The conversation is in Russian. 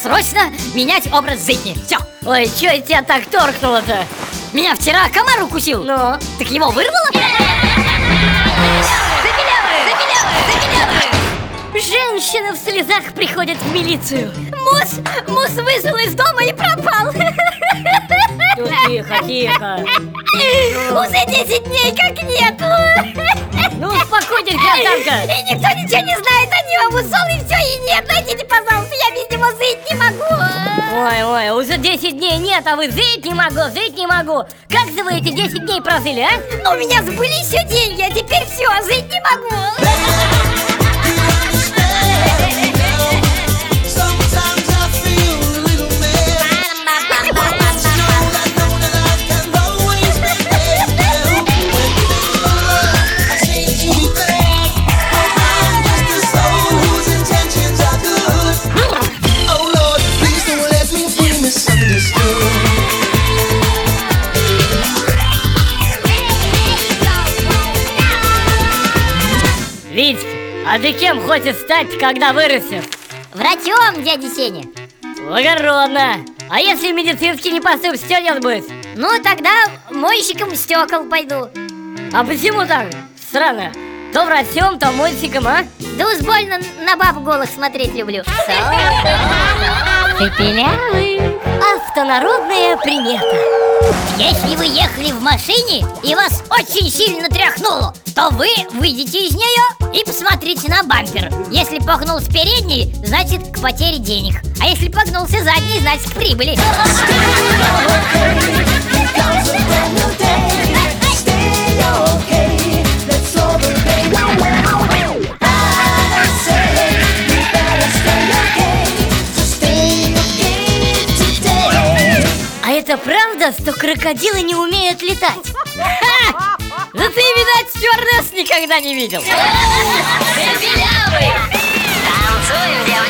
срочно менять образ жизни. Все. Ой, чё тебя так торкнуло-то? Меня вчера комар укусил. Ну? Так его вырвало? Женщина в слезах приходит в милицию. Муж, муж вышел из дома и пропал. Ну тихо, тихо. Уже 10 дней как нету. Ну успокойтесь, гражданка. И никто ничего не знает о нем. Ушел и все, и нет. 10 дней нет, а вы жить не могу, жить не могу. Как же вы эти 10 дней прожили, а? У меня были еще деньги, а теперь все, жить не могу. А ты кем хочешь стать, когда вырастешь? Врачом, дядя Сеня. Благородно. А если медицинский не поступишь, что делать будешь? Ну, тогда мойщиком стекол пойду. А почему так? Странно. То врачом, то мойщиком, а? Да уж больно на баб голых смотреть люблю. Пепелявый. Автонародная примета. Если вы ехали в машине и вас очень сильно тряхнуло, то вы выйдете из нее и посмотрите на бампер. Если погнул с передней, значит к потере денег. А если погнулся задней, значит к прибыли. А это правда, что крокодилы не умеют летать? Ха! Да ты, видать, стюардесс никогда не видел. Танцуем, девочки,